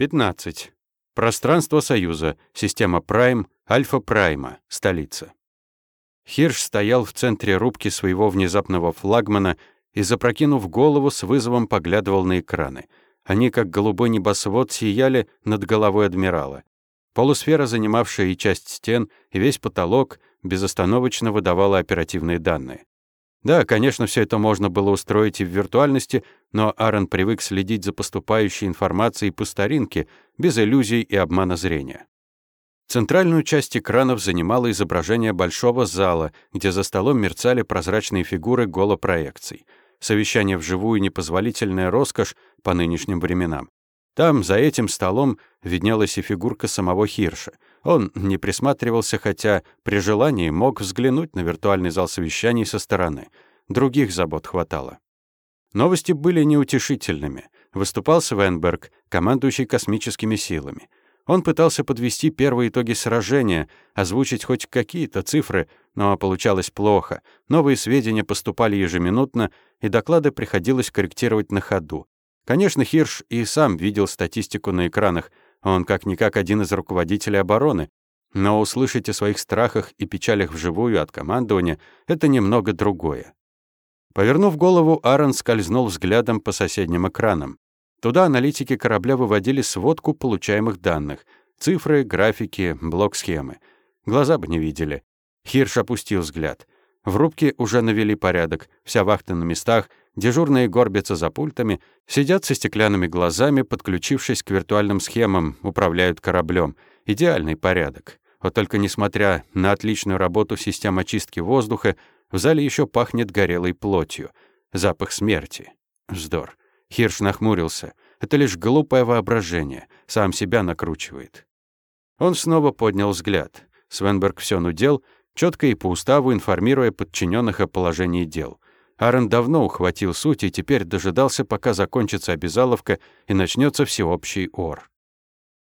15. Пространство Союза. Система Прайм. Альфа Прайма. Столица. Хирш стоял в центре рубки своего внезапного флагмана и, запрокинув голову, с вызовом поглядывал на экраны. Они, как голубой небосвод, сияли над головой адмирала. Полусфера, занимавшая и часть стен, и весь потолок, безостановочно выдавала оперативные данные. Да, конечно, все это можно было устроить и в виртуальности, но Аарон привык следить за поступающей информацией по старинке, без иллюзий и обмана зрения. Центральную часть экранов занимало изображение большого зала, где за столом мерцали прозрачные фигуры голопроекций. Совещание вживую — непозволительная роскошь по нынешним временам. Там, за этим столом, виднелась и фигурка самого Хирша. Он не присматривался, хотя при желании мог взглянуть на виртуальный зал совещаний со стороны. Других забот хватало. Новости были неутешительными. Выступал Свенберг, командующий космическими силами. Он пытался подвести первые итоги сражения, озвучить хоть какие-то цифры, но получалось плохо. Новые сведения поступали ежеминутно, и доклады приходилось корректировать на ходу. Конечно, Хирш и сам видел статистику на экранах, он как-никак один из руководителей обороны, но услышать о своих страхах и печалях вживую от командования — это немного другое. Повернув голову, Аарон скользнул взглядом по соседним экранам. Туда аналитики корабля выводили сводку получаемых данных, цифры, графики, блок-схемы. Глаза бы не видели. Хирш опустил взгляд. В рубке уже навели порядок, вся вахта на местах, дежурные горбятся за пультами, сидят со стеклянными глазами, подключившись к виртуальным схемам, управляют кораблем. Идеальный порядок. Вот только несмотря на отличную работу систем очистки воздуха, в зале еще пахнет горелой плотью. Запах смерти. Вздор. Хирш нахмурился. Это лишь глупое воображение. Сам себя накручивает. Он снова поднял взгляд. Свенберг все нудел, четко и по уставу информируя подчиненных о положении дел. Аарон давно ухватил суть и теперь дожидался, пока закончится обязаловка и начнется всеобщий ор.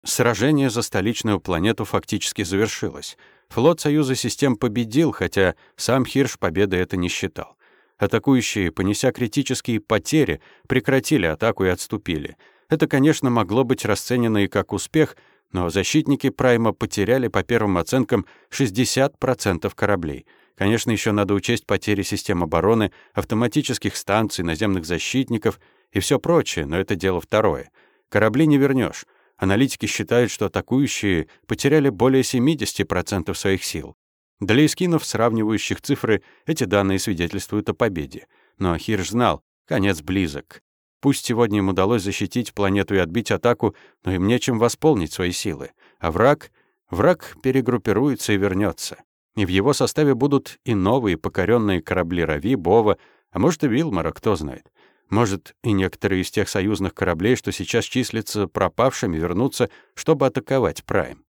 Сражение за столичную планету фактически завершилось. Флот Союза систем победил, хотя сам Хирш победы это не считал. Атакующие, понеся критические потери, прекратили атаку и отступили. Это, конечно, могло быть расценено и как успех, но защитники Прайма потеряли, по первым оценкам, 60% кораблей. Конечно, еще надо учесть потери систем обороны, автоматических станций, наземных защитников и все прочее, но это дело второе. Корабли не вернешь. Аналитики считают, что атакующие потеряли более 70% своих сил. Для эскинов, сравнивающих цифры, эти данные свидетельствуют о победе. Но Хирш знал, конец близок. Пусть сегодня им удалось защитить планету и отбить атаку, но им нечем восполнить свои силы. А враг... Враг перегруппируется и вернется. И в его составе будут и новые покоренные корабли Рави, Бова, а может и Вилмара, кто знает. Может, и некоторые из тех союзных кораблей, что сейчас числятся пропавшими, вернутся, чтобы атаковать Прайм.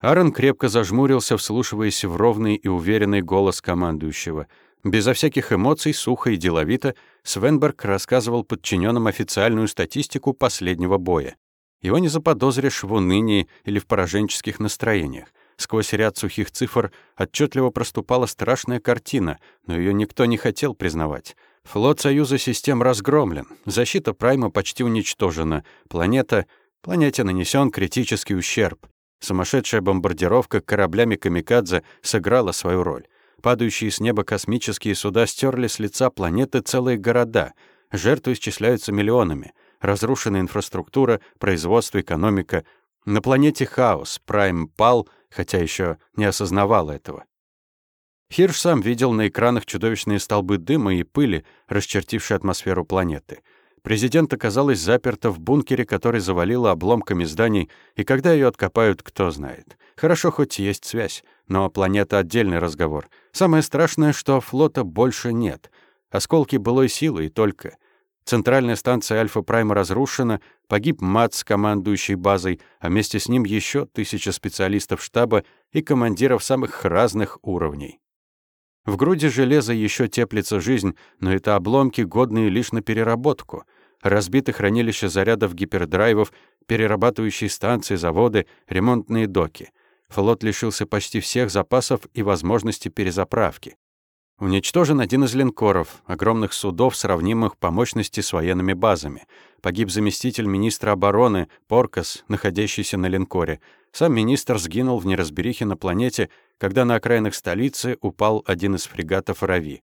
Аарон крепко зажмурился, вслушиваясь в ровный и уверенный голос командующего. Безо всяких эмоций, сухо и деловито, Свенберг рассказывал подчиненным официальную статистику последнего боя. Его не заподозришь в унынии или в пораженческих настроениях. Сквозь ряд сухих цифр отчетливо проступала страшная картина, но ее никто не хотел признавать. Флот Союза систем разгромлен, защита Прайма почти уничтожена, планета... Планете нанесен критический ущерб. Сумасшедшая бомбардировка кораблями «Камикадзе» сыграла свою роль. Падающие с неба космические суда стерли с лица планеты целые города. Жертвы исчисляются миллионами. Разрушена инфраструктура, производство, экономика. На планете хаос, Прайм пал, хотя еще не осознавал этого. Хирш сам видел на экранах чудовищные столбы дыма и пыли, расчертившие атмосферу планеты — Президент оказалась заперта в бункере, который завалило обломками зданий, и когда ее откопают, кто знает. Хорошо, хоть есть связь, но планета — отдельный разговор. Самое страшное, что флота больше нет. Осколки былой силы и только. Центральная станция Альфа-Прайма разрушена, погиб МАЦ, командующий базой, а вместе с ним еще тысяча специалистов штаба и командиров самых разных уровней. В груди железа еще теплится жизнь, но это обломки, годные лишь на переработку. Разбиты хранилища зарядов гипердрайвов, перерабатывающие станции, заводы, ремонтные доки. Флот лишился почти всех запасов и возможности перезаправки. Уничтожен один из линкоров, огромных судов, сравнимых по мощности с военными базами. Погиб заместитель министра обороны Поркас, находящийся на линкоре. Сам министр сгинул в неразберихе на планете, когда на окраинах столицы упал один из фрегатов «Рави».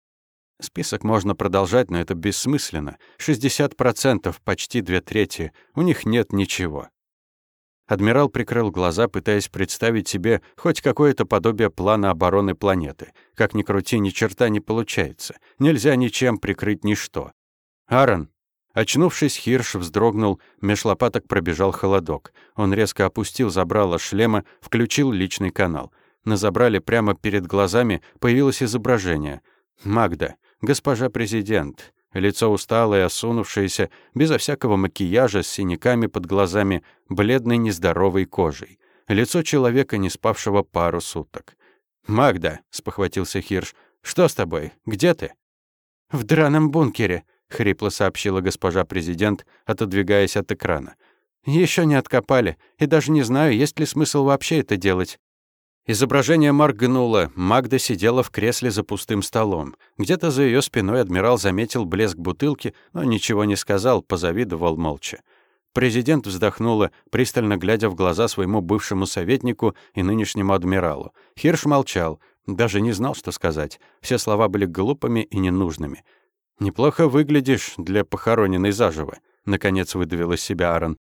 Список можно продолжать, но это бессмысленно. 60%, почти две трети. У них нет ничего. Адмирал прикрыл глаза, пытаясь представить себе хоть какое-то подобие плана обороны планеты. Как ни крути, ни черта не получается. Нельзя ничем прикрыть ничто. «Аарон!» Очнувшись, Хирш вздрогнул, меж лопаток пробежал холодок. Он резко опустил забрало шлема, включил личный канал. На забрале прямо перед глазами появилось изображение. «Магда, госпожа президент, Лицо усталое, осунувшееся, безо всякого макияжа, с синяками под глазами, бледной нездоровой кожей. Лицо человека, не спавшего пару суток. «Магда», — спохватился Хирш, — «что с тобой? Где ты?» «В драном бункере», — хрипло сообщила госпожа президент, отодвигаясь от экрана. Еще не откопали, и даже не знаю, есть ли смысл вообще это делать. Изображение моргнуло. Магда сидела в кресле за пустым столом. Где-то за ее спиной адмирал заметил блеск бутылки, но ничего не сказал, позавидовал молча. Президент вздохнула, пристально глядя в глаза своему бывшему советнику и нынешнему адмиралу. Хирш молчал, даже не знал, что сказать. Все слова были глупыми и ненужными. «Неплохо выглядишь для похороненной заживо», — наконец выдавил из себя Аарон.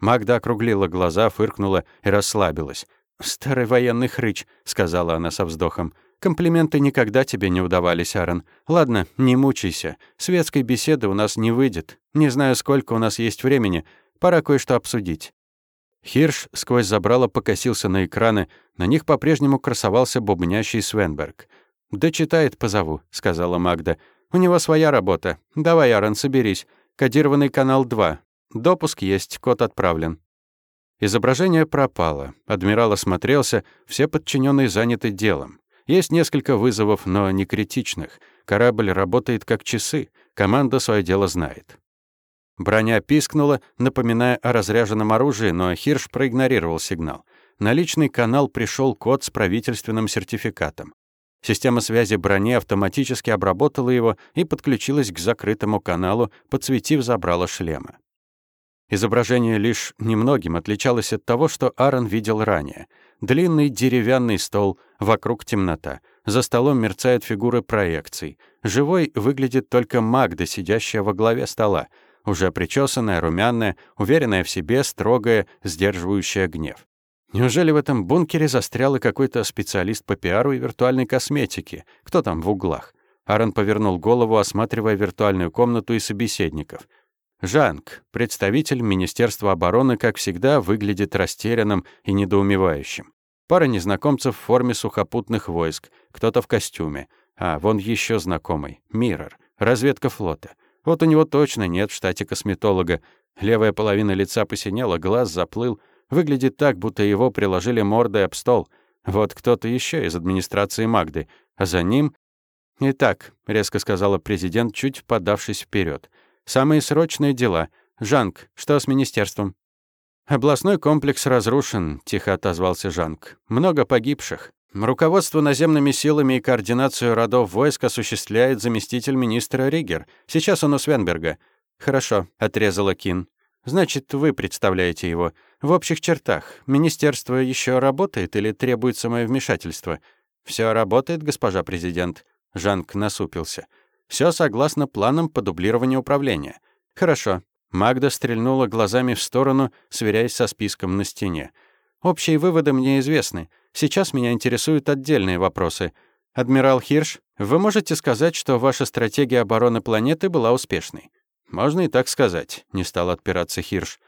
Магда округлила глаза, фыркнула и расслабилась. «Старый военный хрыч», — сказала она со вздохом. «Комплименты никогда тебе не удавались, Аарон. Ладно, не мучайся. Светской беседы у нас не выйдет. Не знаю, сколько у нас есть времени. Пора кое-что обсудить». Хирш сквозь забрало покосился на экраны. На них по-прежнему красовался бубнящий Свенберг. «Да читает, позову», — сказала Магда. «У него своя работа. Давай, Аарон, соберись. Кодированный канал 2. Допуск есть, код отправлен». Изображение пропало. Адмирал осмотрелся, все подчиненные заняты делом. Есть несколько вызовов, но не критичных. Корабль работает как часы, команда свое дело знает. Броня пискнула, напоминая о разряженном оружии, но Хирш проигнорировал сигнал. На личный канал пришел код с правительственным сертификатом. Система связи брони автоматически обработала его и подключилась к закрытому каналу, подсветив забрало шлема. Изображение лишь немногим отличалось от того, что Аарон видел ранее. Длинный деревянный стол, вокруг темнота. За столом мерцают фигуры проекций. Живой выглядит только Магда, сидящая во главе стола. Уже причесанная, румяная, уверенная в себе, строгая, сдерживающая гнев. Неужели в этом бункере застрял и какой-то специалист по пиару и виртуальной косметике? Кто там в углах? Аарон повернул голову, осматривая виртуальную комнату и собеседников — Жанг, представитель Министерства обороны, как всегда, выглядит растерянным и недоумевающим. Пара незнакомцев в форме сухопутных войск, кто-то в костюме. А, вон еще знакомый. Миррор. Разведка флота. Вот у него точно нет в штате косметолога. Левая половина лица посинела, глаз заплыл. Выглядит так, будто его приложили мордой об стол. Вот кто-то еще из администрации Магды. А за ним... «Итак», — резко сказала президент, чуть подавшись вперед. Самые срочные дела. Жанк, что с министерством?» «Областной комплекс разрушен», — тихо отозвался Жанк. «Много погибших. Руководство наземными силами и координацию родов войск осуществляет заместитель министра Ригер. Сейчас он у Свенберга». «Хорошо», — отрезала Кин. «Значит, вы представляете его. В общих чертах. Министерство еще работает или требуется мое вмешательство?» Все работает, госпожа президент». Жанк насупился. Все согласно планам по дублированию управления. Хорошо. Магда стрельнула глазами в сторону, сверяясь со списком на стене. Общие выводы мне известны. Сейчас меня интересуют отдельные вопросы. Адмирал Хирш, вы можете сказать, что ваша стратегия обороны планеты была успешной? Можно и так сказать, не стал отпираться Хирш.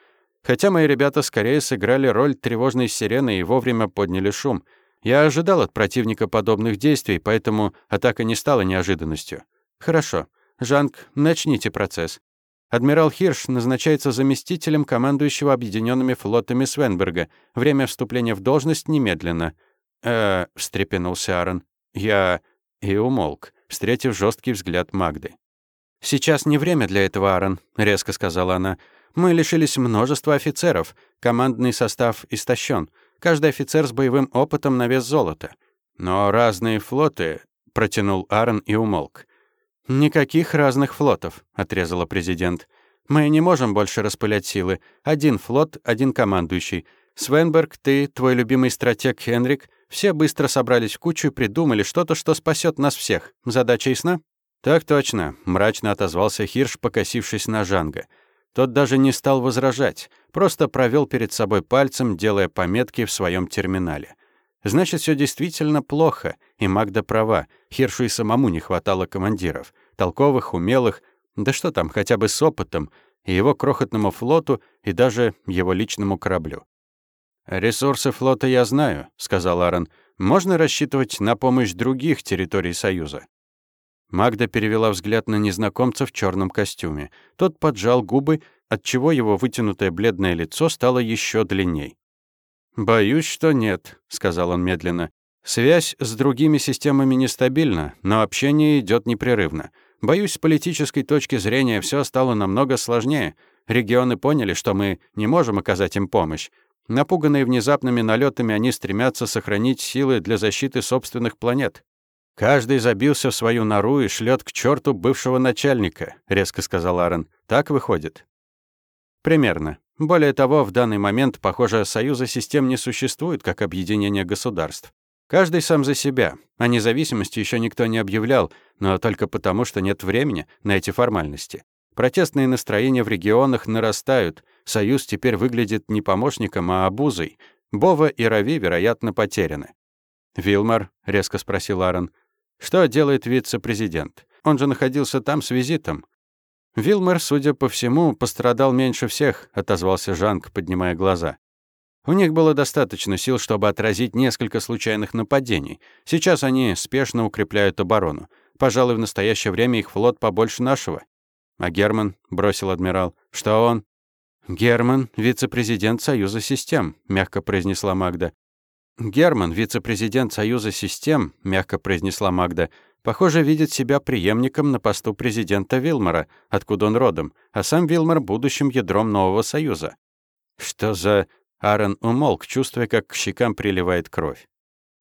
Хотя мои ребята скорее сыграли роль тревожной сирены и вовремя подняли шум. Я ожидал от противника подобных действий, поэтому атака не стала неожиданностью. «Хорошо. Жанг, начните процесс. Адмирал Хирш назначается заместителем командующего объединенными флотами Свенберга. Время вступления в должность немедленно». «Э-э», встрепенулся Аарон. «Я...» И умолк, встретив жесткий взгляд Магды. «Сейчас не время для этого, Аарон», — резко сказала она. «Мы лишились множества офицеров. Командный состав истощен. Каждый офицер с боевым опытом на вес золота. Но разные флоты — протянул Аарон и умолк. «Никаких разных флотов», — отрезала президент. «Мы не можем больше распылять силы. Один флот, один командующий. Свенберг, ты, твой любимый стратег Хенрик, все быстро собрались в кучу и придумали что-то, что спасет нас всех. Задача ясна?» «Так точно», — мрачно отозвался Хирш, покосившись на Жанга. Тот даже не стал возражать, просто провел перед собой пальцем, делая пометки в своем терминале. Значит, все действительно плохо, и Магда права. Хиршу и самому не хватало командиров. Толковых, умелых, да что там, хотя бы с опытом, и его крохотному флоту, и даже его личному кораблю. «Ресурсы флота я знаю», — сказал Аарон. «Можно рассчитывать на помощь других территорий Союза». Магда перевела взгляд на незнакомца в черном костюме. Тот поджал губы, отчего его вытянутое бледное лицо стало еще длинней. «Боюсь, что нет», — сказал он медленно. «Связь с другими системами нестабильна, но общение идет непрерывно. Боюсь, с политической точки зрения все стало намного сложнее. Регионы поняли, что мы не можем оказать им помощь. Напуганные внезапными налетами, они стремятся сохранить силы для защиты собственных планет. «Каждый забился в свою нору и шлет к черту бывшего начальника», — резко сказал Аарон. «Так выходит?» «Примерно. Более того, в данный момент, похоже, союза систем не существует как объединение государств. Каждый сам за себя. О независимости еще никто не объявлял, но только потому, что нет времени на эти формальности. Протестные настроения в регионах нарастают. Союз теперь выглядит не помощником, а обузой. Бова и Рави, вероятно, потеряны. «Вилмар?» — резко спросил Аарон. «Что делает вице-президент? Он же находился там с визитом. Вилмер, судя по всему, пострадал меньше всех, отозвался Жанк, поднимая глаза. У них было достаточно сил, чтобы отразить несколько случайных нападений. Сейчас они спешно укрепляют оборону. Пожалуй, в настоящее время их флот побольше нашего. А Герман, бросил адмирал, что он? Герман, вице-президент Союза систем, мягко произнесла Магда. Герман, вице-президент Союза систем, мягко произнесла Магда, Похоже, видит себя преемником на посту президента Вилмора, откуда он родом, а сам Вилмор — будущим ядром нового союза. Что за... Аарон умолк, чувствуя, как к щекам приливает кровь.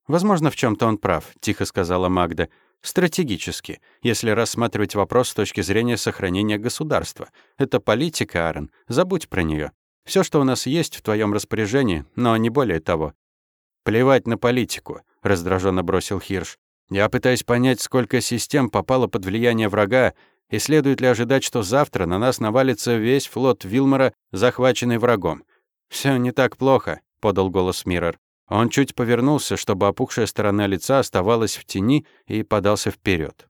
«Возможно, в чем то он прав», — тихо сказала Магда. «Стратегически, если рассматривать вопрос с точки зрения сохранения государства. Это политика, Аарон, забудь про нее. Все, что у нас есть в твоем распоряжении, но не более того». «Плевать на политику», — раздраженно бросил Хирш. Я пытаюсь понять, сколько систем попало под влияние врага, и следует ли ожидать, что завтра на нас навалится весь флот Вилмора, захваченный врагом. Все не так плохо», — подал голос Миррор. Он чуть повернулся, чтобы опухшая сторона лица оставалась в тени, и подался вперед.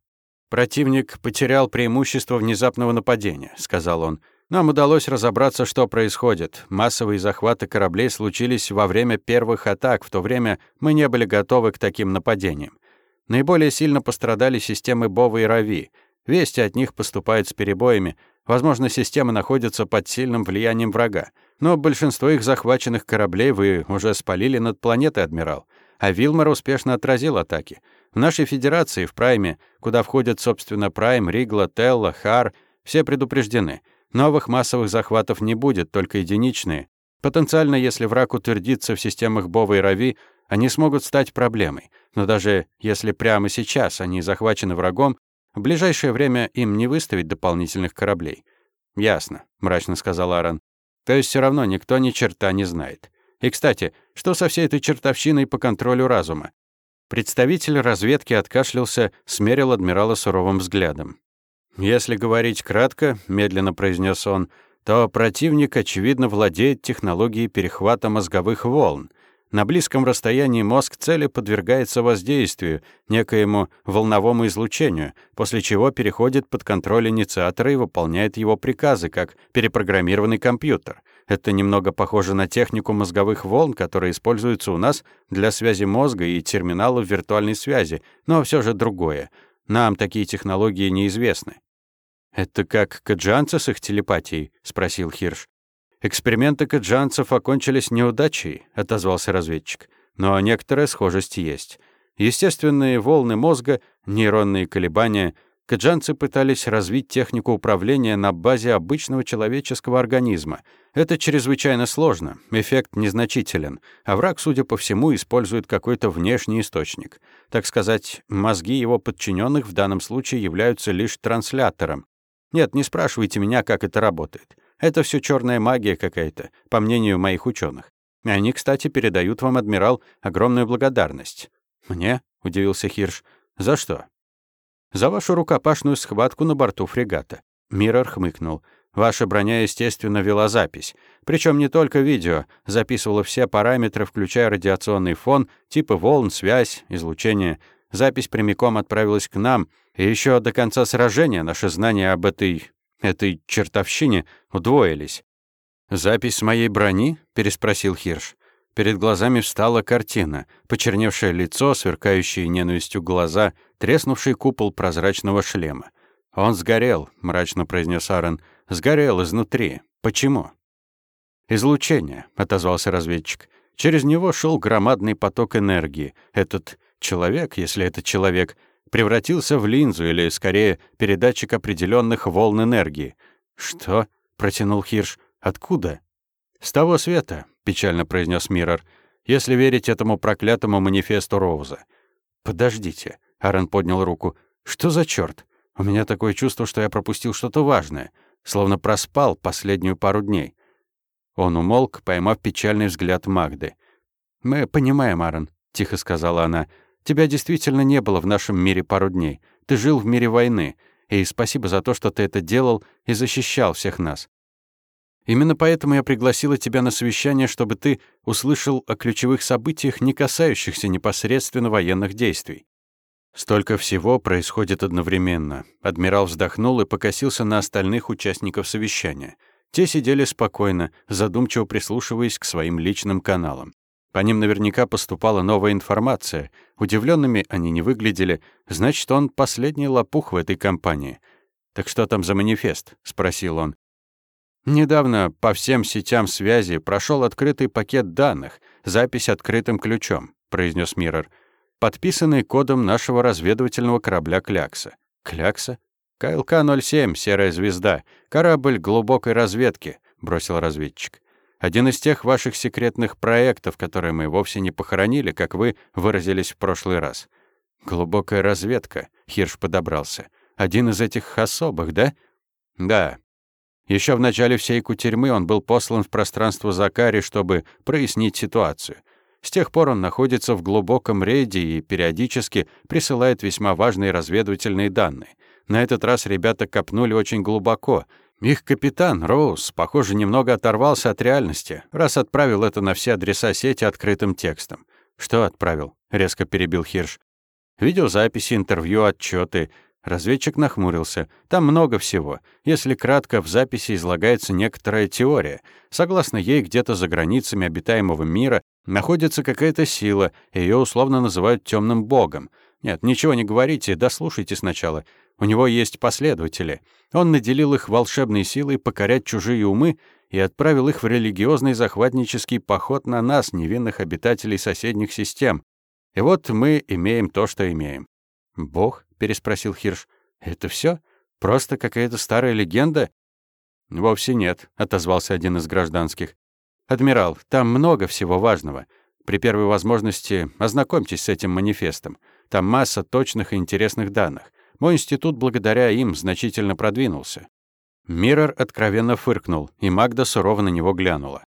«Противник потерял преимущество внезапного нападения», — сказал он. «Нам удалось разобраться, что происходит. Массовые захваты кораблей случились во время первых атак, в то время мы не были готовы к таким нападениям. Наиболее сильно пострадали системы Бова и Рави. Вести от них поступают с перебоями. Возможно, системы находятся под сильным влиянием врага. Но большинство их захваченных кораблей вы уже спалили над планетой, адмирал. А Вилмар успешно отразил атаки. В нашей федерации, в Прайме, куда входят, собственно, Прайм, Ригла, Телла, Хар, все предупреждены. Новых массовых захватов не будет, только единичные. Потенциально, если враг утвердится в системах Бова и Рави, они смогут стать проблемой. Но даже если прямо сейчас они захвачены врагом, в ближайшее время им не выставить дополнительных кораблей. «Ясно», — мрачно сказал Аарон. «То есть все равно никто ни черта не знает. И, кстати, что со всей этой чертовщиной по контролю разума?» Представитель разведки откашлялся, смерил адмирала суровым взглядом. «Если говорить кратко», — медленно произнес он, то противник, очевидно, владеет технологией перехвата мозговых волн — на близком расстоянии мозг цели подвергается воздействию, некоему волновому излучению, после чего переходит под контроль инициатора и выполняет его приказы, как перепрограммированный компьютер. Это немного похоже на технику мозговых волн, которая используется у нас для связи мозга и терминалов виртуальной связи, но все же другое. Нам такие технологии неизвестны. «Это как каджанцы с их телепатией?» — спросил Хирш. «Эксперименты каджанцев окончились неудачей», — отозвался разведчик. «Но некоторая схожесть есть. Естественные волны мозга, нейронные колебания. Каджанцы пытались развить технику управления на базе обычного человеческого организма. Это чрезвычайно сложно, эффект незначителен, а враг, судя по всему, использует какой-то внешний источник. Так сказать, мозги его подчиненных в данном случае являются лишь транслятором. Нет, не спрашивайте меня, как это работает. Это все черная магия какая-то, по мнению моих ученых. Они, кстати, передают вам, адмирал, огромную благодарность. «Мне?» — удивился Хирш. «За что?» «За вашу рукопашную схватку на борту фрегата». Миррор хмыкнул. «Ваша броня, естественно, вела запись. Причем не только видео, записывала все параметры, включая радиационный фон, типы волн, связь, излучение. Запись прямиком отправилась к нам, и еще до конца сражения наши знания об этой... этой чертовщине удвоились». «Запись моей брони?» — переспросил Хирш. Перед глазами встала картина, почерневшее лицо, сверкающие ненавистью глаза, треснувший купол прозрачного шлема. «Он сгорел», — мрачно произнес Аарон. «Сгорел изнутри. Почему?» «Излучение», — отозвался разведчик. «Через него шел громадный поток энергии. Этот человек, если это человек, превратился в линзу или, скорее, передатчик определенных волн энергии». «Что?» — протянул Хирш. «Откуда?» «С того света», — печально произнес Миррор, «если верить этому проклятому манифесту Роуза». «Подождите», — Аарон поднял руку. «Что за черт? У меня такое чувство, что я пропустил что-то важное, словно проспал последнюю пару дней». Он умолк, поймав печальный взгляд Магды. «Мы понимаем, Аарон», — тихо сказала она. «Тебя действительно не было в нашем мире пару дней. Ты жил в мире войны. И спасибо за то, что ты это делал и защищал всех нас. Именно поэтому я пригласила тебя на совещание, чтобы ты услышал о ключевых событиях, не касающихся непосредственно военных действий. Столько всего происходит одновременно. Адмирал вздохнул и покосился на остальных участников совещания. Те сидели спокойно, задумчиво прислушиваясь к своим личным каналам. По ним наверняка поступала новая информация. Удивленными они не выглядели. Значит, он последний лопух в этой компании. «Так что там за манифест?» — спросил он. Недавно по всем сетям связи прошел открытый пакет данных, запись открытым ключом, произнес Миррор, подписанный кодом нашего разведывательного корабля Клякса. Клякса? КЛК-07, серая звезда, корабль глубокой разведки, бросил разведчик. Один из тех ваших секретных проектов, которые мы вовсе не похоронили, как вы выразились в прошлый раз. Глубокая разведка, Хирш подобрался. Один из этих особых, да? Да, еще в начале всей кутерьмы он был послан в пространство Закари, чтобы прояснить ситуацию. С тех пор он находится в глубоком рейде и периодически присылает весьма важные разведывательные данные. На этот раз ребята копнули очень глубоко. Их капитан, Роуз, похоже, немного оторвался от реальности, раз отправил это на все адреса сети открытым текстом. «Что отправил?» — резко перебил Хирш. «Видеозаписи, интервью, отчеты. Разведчик нахмурился. Там много всего. Если кратко, в записи излагается некоторая теория. Согласно ей, где-то за границами обитаемого мира находится какая-то сила, ее условно называют темным богом. Нет, ничего не говорите, дослушайте сначала. У него есть последователи. Он наделил их волшебной силой покорять чужие умы и отправил их в религиозный захватнический поход на нас, невинных обитателей соседних систем. И вот мы имеем то, что имеем. Бог переспросил Хирш. «Это все? Просто какая-то старая легенда?» «Вовсе нет», — отозвался один из гражданских. «Адмирал, там много всего важного. При первой возможности ознакомьтесь с этим манифестом. Там масса точных и интересных данных. Мой институт благодаря им значительно продвинулся». Миррор откровенно фыркнул, и Магда сурово на него глянула.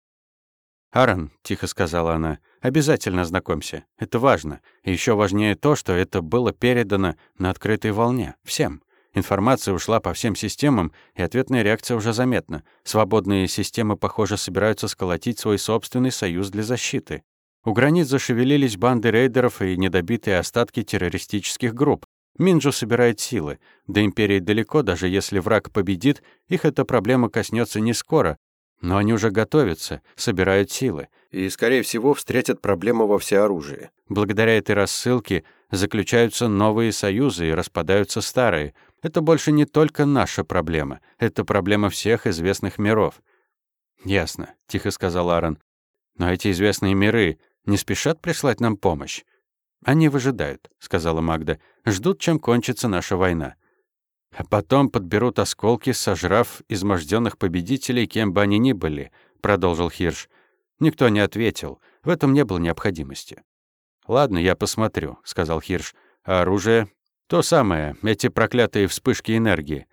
«Аарон», — тихо сказала она, — «обязательно ознакомься. Это важно. И еще важнее то, что это было передано на открытой волне. Всем. Информация ушла по всем системам, и ответная реакция уже заметна. Свободные системы, похоже, собираются сколотить свой собственный союз для защиты. У границ зашевелились банды рейдеров и недобитые остатки террористических групп. Минджу собирает силы. До Империи далеко, даже если враг победит, их эта проблема коснется не скоро, но они уже готовятся, собирают силы и, скорее всего, встретят проблему во всеоружии. Благодаря этой рассылке заключаются новые союзы и распадаются старые. Это больше не только наша проблема, это проблема всех известных миров. «Ясно», — тихо сказал Аарон. «Но эти известные миры не спешат прислать нам помощь?» «Они выжидают», — сказала Магда. «Ждут, чем кончится наша война». А потом подберут осколки, сожрав изможденных победителей, кем бы они ни были, продолжил Хирш. Никто не ответил. В этом не было необходимости. «Ладно, я посмотрю», — сказал Хирш. «А оружие?» «То самое, эти проклятые вспышки энергии».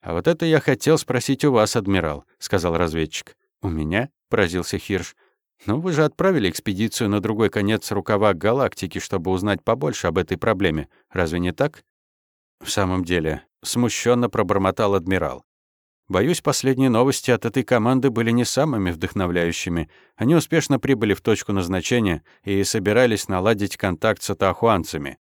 «А вот это я хотел спросить у вас, адмирал», — сказал разведчик. «У меня?» — поразился Хирш. «Ну, вы же отправили экспедицию на другой конец рукава галактики, чтобы узнать побольше об этой проблеме. Разве не так?» «В самом деле», — смущенно пробормотал адмирал. «Боюсь, последние новости от этой команды были не самыми вдохновляющими. Они успешно прибыли в точку назначения и собирались наладить контакт с атахуанцами.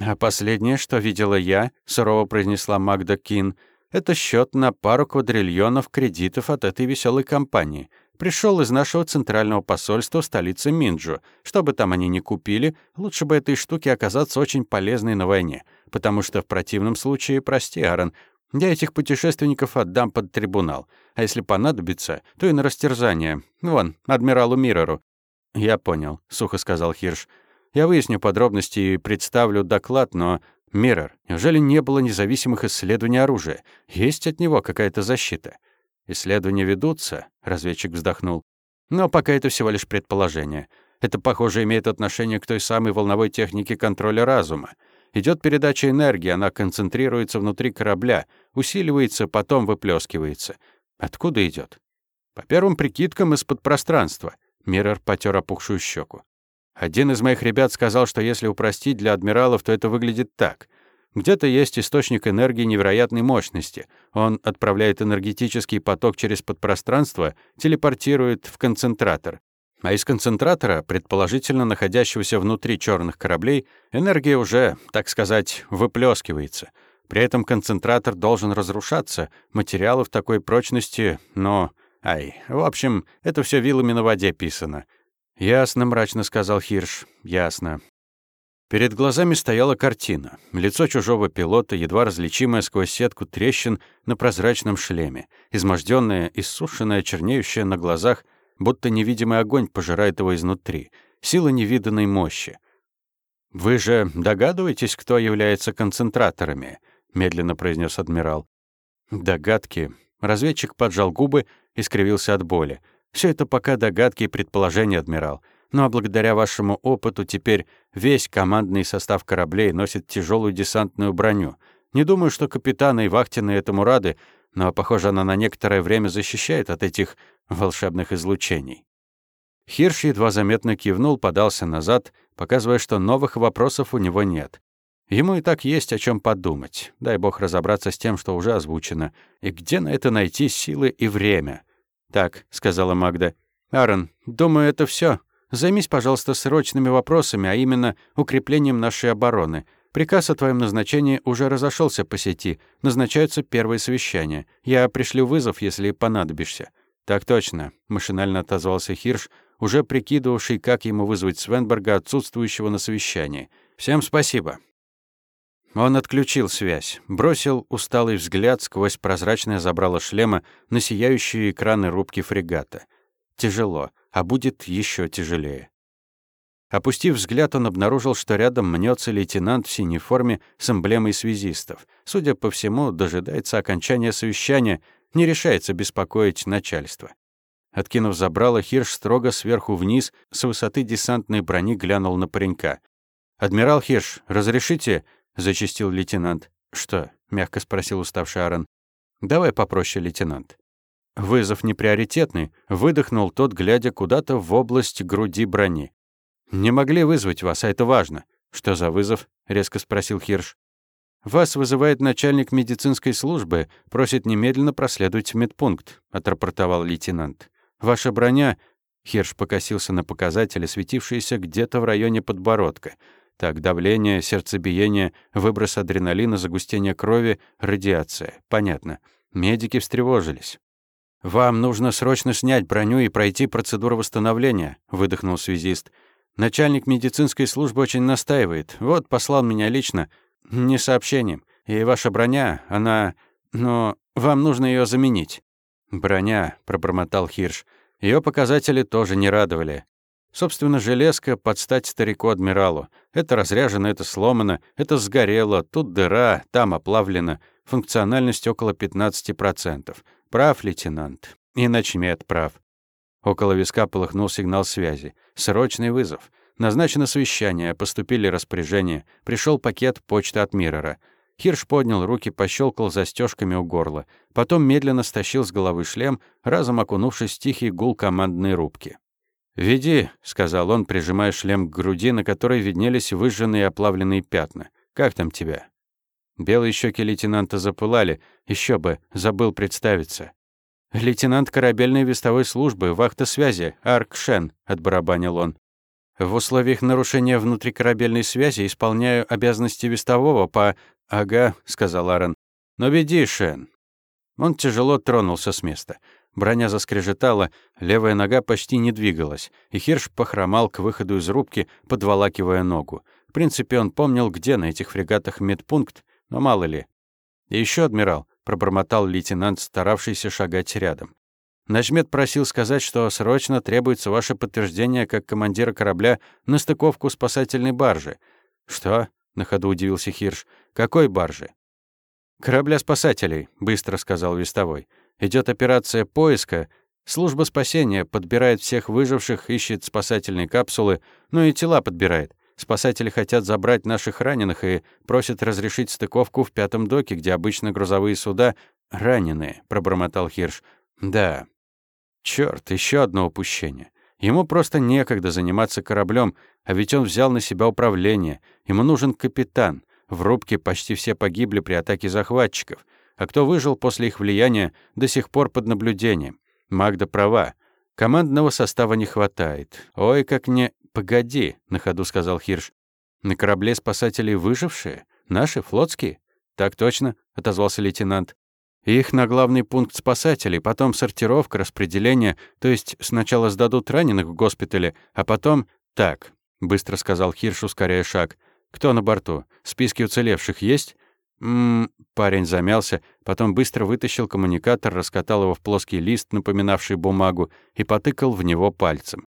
«А последнее, что видела я», — сурово произнесла Магда Кин, «это счет на пару квадриллионов кредитов от этой веселой компании. Пришел из нашего центрального посольства в столице Минджу. Что бы там они ни купили, лучше бы этой штуке оказаться очень полезной на войне. Потому что в противном случае, прости, Аарон, я этих путешественников отдам под трибунал. А если понадобится, то и на растерзание. Вон, адмиралу Миррору». «Я понял», — сухо сказал Хирш. Я выясню подробности и представлю доклад, но... Миррор, неужели не было независимых исследований оружия? Есть от него какая-то защита? Исследования ведутся, разведчик вздохнул. Но пока это всего лишь предположение. Это, похоже, имеет отношение к той самой волновой технике контроля разума. Идет передача энергии, она концентрируется внутри корабля, усиливается, потом выплескивается. Откуда идет? По первым прикидкам, из-под пространства. Миррор потер опухшую щеку. Один из моих ребят сказал, что если упростить для адмиралов, то это выглядит так. Где-то есть источник энергии невероятной мощности. Он отправляет энергетический поток через подпространство, телепортирует в концентратор. А из концентратора, предположительно находящегося внутри черных кораблей, энергия уже, так сказать, выплескивается. При этом концентратор должен разрушаться, материалы в такой прочности, но... Ай, в общем, это все вилами на воде писано. «Ясно», — мрачно сказал Хирш. «Ясно». Перед глазами стояла картина. Лицо чужого пилота, едва различимое сквозь сетку трещин на прозрачном шлеме, измождённое, иссушенное, чернеющее на глазах, будто невидимый огонь пожирает его изнутри. Сила невиданной мощи. «Вы же догадываетесь, кто является концентраторами?» — медленно произнес адмирал. «Догадки». Разведчик поджал губы и скривился от боли. Все это пока догадки и предположения, адмирал. Ну а благодаря вашему опыту теперь весь командный состав кораблей носит тяжелую десантную броню. Не думаю, что капитаны и вахтенные этому рады, но, похоже, она на некоторое время защищает от этих волшебных излучений. Хирш едва заметно кивнул, подался назад, показывая, что новых вопросов у него нет. Ему и так есть о чем подумать. Дай бог разобраться с тем, что уже озвучено. И где на это найти силы и время? «Так», — сказала Магда. «Аарон, думаю, это все. Займись, пожалуйста, срочными вопросами, а именно укреплением нашей обороны. Приказ о твоем назначении уже разошелся по сети. Назначаются первые совещания. Я пришлю вызов, если понадобишься». «Так точно», — машинально отозвался Хирш, уже прикидывавший, как ему вызвать Свенберга, отсутствующего на совещании. «Всем спасибо». Он отключил связь, бросил усталый взгляд сквозь прозрачное забрало шлема на сияющие экраны рубки фрегата. Тяжело, а будет еще тяжелее. Опустив взгляд, он обнаружил, что рядом мнется лейтенант в синей форме с эмблемой связистов. Судя по всему, дожидается окончания совещания, не решается беспокоить начальство. Откинув забрало, Хирш строго сверху вниз с высоты десантной брони глянул на паренька. «Адмирал Хирш, разрешите?» — зачастил лейтенант. «Что?» — мягко спросил уставший Аарон. «Давай попроще, лейтенант». «Вызов неприоритетный», — выдохнул тот, глядя куда-то в область груди брони. «Не могли вызвать вас, а это важно». «Что за вызов?» — резко спросил Хирш. «Вас вызывает начальник медицинской службы, просит немедленно проследовать в медпункт», — отрапортовал лейтенант. «Ваша броня...» — Хирш покосился на показатели, светившиеся где-то в районе подбородка — так, давление, сердцебиение, выброс адреналина, загустение крови, радиация. Понятно. Медики встревожились. «Вам нужно срочно снять броню и пройти процедуру восстановления», — выдохнул связист. «Начальник медицинской службы очень настаивает. Вот, послал меня лично. Не сообщением. И ваша броня, она... Но вам нужно ее заменить». «Броня», — пробормотал Хирш. Ее показатели тоже не радовали. Собственно, железка под стать старику-адмиралу. Это разряжено, это сломано, это сгорело, тут дыра, там оплавлено. функциональность около 15%. Прав, лейтенант. И начмет прав. Около виска полыхнул сигнал связи. Срочный вызов. Назначено совещание, поступили распоряжения. Пришел пакет почты от Миррора. Хирш поднял руки, пощелкал застежками у горла. Потом медленно стащил с головы шлем, разом окунувшись в тихий гул командной рубки. «Веди», — сказал он, прижимая шлем к груди, на которой виднелись выжженные оплавленные пятна. «Как там тебя?» Белые щеки лейтенанта запылали. Еще бы, забыл представиться. «Лейтенант корабельной вестовой службы, вахта связи, Арк Шен», — отбарабанил он. В условиях нарушения внутрикорабельной связи исполняю обязанности вестового по... «Ага», — сказал Аарон. «Но веди, Шен». Он тяжело тронулся с места. Броня заскрежетала, левая нога почти не двигалась, и Хирш похромал к выходу из рубки, подволакивая ногу. В принципе, он помнил, где на этих фрегатах медпункт, но мало ли. «И ещё, адмирал», — пробормотал лейтенант, старавшийся шагать рядом. Начмет просил сказать, что срочно требуется ваше подтверждение как командира корабля на стыковку спасательной баржи. Что? на ходу удивился Хирш. Какой баржи? Корабля спасателей, быстро сказал вестовой. Идет операция поиска. Служба спасения подбирает всех выживших, ищет спасательные капсулы, ну и тела подбирает. Спасатели хотят забрать наших раненых и просят разрешить стыковку в пятом доке, где обычно грузовые суда раненые, пробормотал Хирш. Да, Черт, еще одно упущение. Ему просто некогда заниматься кораблем, а ведь он взял на себя управление. Ему нужен капитан. В рубке почти все погибли при атаке захватчиков. А кто выжил после их влияния, до сих пор под наблюдением. Магда права. Командного состава не хватает. Ой, как не... Погоди, на ходу сказал Хирш. На корабле спасателей выжившие? Наши, флотские? Так точно, отозвался лейтенант. Их на главный пункт спасателей, потом сортировка, распределение, то есть сначала сдадут раненых в госпитале, а потом... Так, быстро сказал Хирш, ускоряя шаг. Кто на борту? Списки уцелевших есть? Мм, парень замялся, потом быстро вытащил коммуникатор, раскатал его в плоский лист, напоминавший бумагу, и потыкал в него пальцем.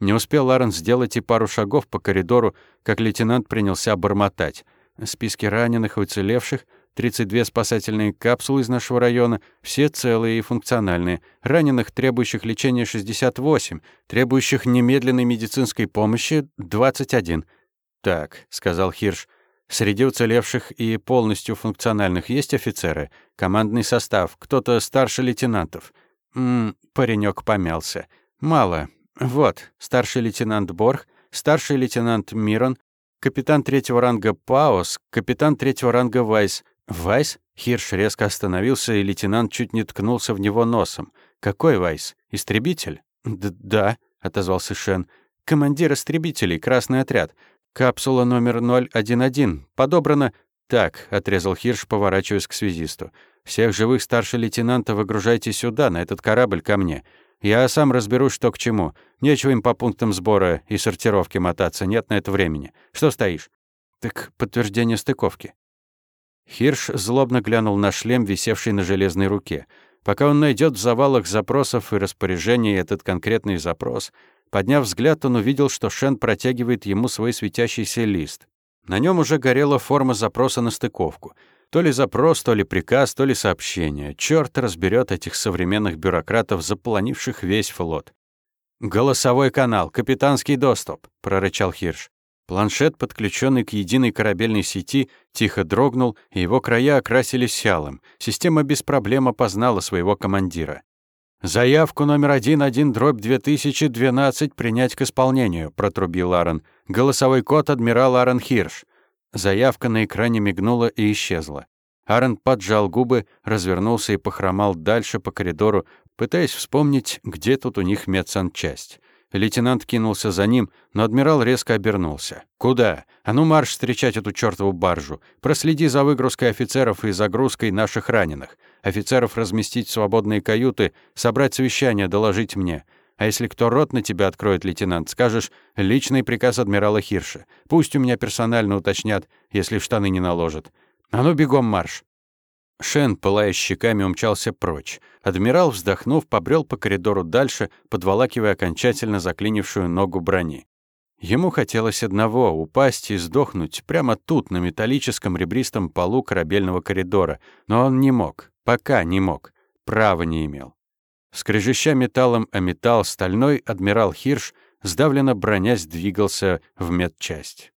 Не успел Ларен сделать и пару шагов по коридору, как лейтенант принялся бормотать. Списки раненых и уцелевших, 32 спасательные капсулы из нашего района, все целые и функциональные. Раненых, требующих лечения 68, требующих немедленной медицинской помощи 21. Так, сказал Хирш. Среди уцелевших и полностью функциональных есть офицеры, командный состав, кто-то старше лейтенантов. М паренек помялся. Мало. Вот, старший лейтенант Борг, старший лейтенант Мирон, капитан третьего ранга Паус, капитан третьего ранга Вайс, «Вайс?» Хирш резко остановился, и лейтенант чуть не ткнулся в него носом. «Какой Вайс? Истребитель?» Д «Да», — отозвался Шен. «Командир истребителей, красный отряд. Капсула номер 011. Подобрана...» «Так», — отрезал Хирш, поворачиваясь к связисту. «Всех живых старший лейтенанта выгружайте сюда, на этот корабль, ко мне. Я сам разберусь, что к чему. Нечего им по пунктам сбора и сортировки мотаться, нет на это времени. Что стоишь?» «Так подтверждение стыковки». Хирш злобно глянул на шлем, висевший на железной руке. Пока он найдет в завалах запросов и распоряжений этот конкретный запрос, подняв взгляд, он увидел, что Шен протягивает ему свой светящийся лист. На нем уже горела форма запроса на стыковку. То ли запрос, то ли приказ, то ли сообщение. Черт разберет этих современных бюрократов, заполонивших весь флот. «Голосовой канал, капитанский доступ», — прорычал Хирш. Планшет, подключенный к единой корабельной сети, тихо дрогнул, и его края окрасились сялым. Система без проблем опознала своего командира. «Заявку номер 11 дробь 2012 принять к исполнению», — протрубил Аарон. «Голосовой код адмирал Аарон Хирш». Заявка на экране мигнула и исчезла. Аарон поджал губы, развернулся и похромал дальше по коридору, пытаясь вспомнить, где тут у них медсанчасть. Лейтенант кинулся за ним, но адмирал резко обернулся. «Куда? А ну марш встречать эту чёртову баржу! Проследи за выгрузкой офицеров и загрузкой наших раненых. Офицеров разместить в свободные каюты, собрать совещание, доложить мне. А если кто рот на тебя откроет, лейтенант, скажешь «личный приказ адмирала Хирша». Пусть у меня персонально уточнят, если штаны не наложат. А ну бегом марш!» Шен, пылая щеками, умчался прочь. Адмирал, вздохнув, побрел по коридору дальше, подволакивая окончательно заклинившую ногу брони. Ему хотелось одного — упасть и сдохнуть прямо тут, на металлическом ребристом полу корабельного коридора, но он не мог, пока не мог, права не имел. Скрежеща металлом о металл, стальной адмирал Хирш, сдавленно бронясь, двигался в медчасть.